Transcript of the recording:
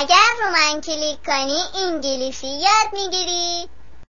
اگر رو من کلیک کنی انگلیسی یاد می‌گیری.